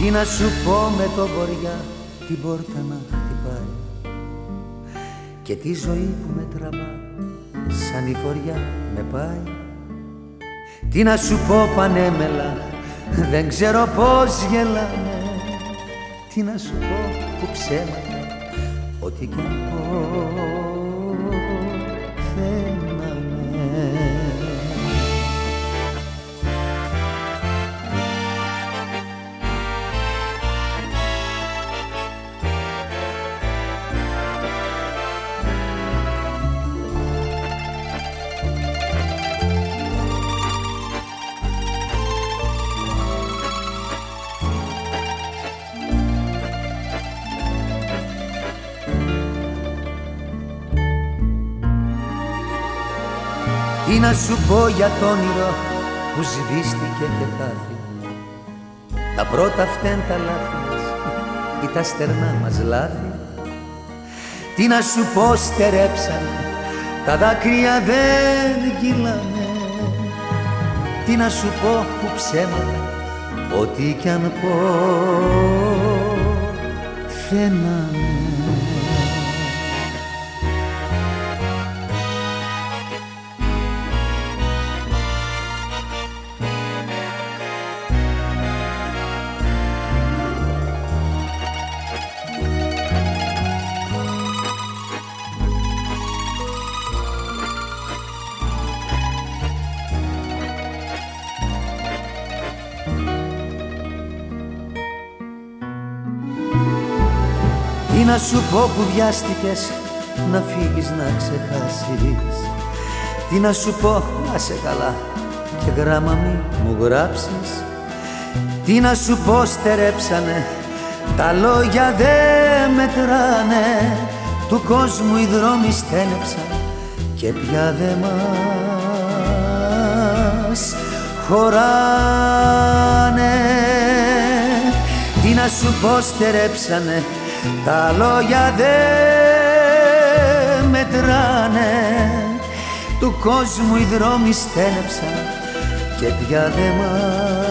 Τι να σου πω με το βοριά την πόρτα να χτυπάει. Και τη ζωή που με τραβά σαν η φοριά με πάει. Τι να σου πω πανέμελα δεν ξέρω πως γελάμε. Τι να σου πω που ψέματα ό,τι κι αν πω Τι να σου πω για το όνειρο που σβήστηκε και χάθη Τα πρώτα φταίν τα λάθη μας ή τα στερνά μας λάθη. Τι να σου πω στερέψαν τα δάκρυα δεν κυλάνε. Τι να σου πω που ψέματα ό,τι κι αν πω θέναμε να σου πω που βιάστηκες να φύγεις να ξεχάσεις. Τι να σου πω να σε καλά και γράμμα μη μου γράψεις. Τι να σου πω στερέψανε τα λόγια δεν μετράνε. Του κόσμου οι δρόμοι στένεψαν και πια δε μας χωράνε. Τι να σου πω στερέψανε τα λόγια δεν μετράνε. Του κόσμου οι δρόμοι στένεψαν και πια δεν μας